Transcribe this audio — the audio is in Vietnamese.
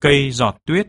Cây giọt tuyết.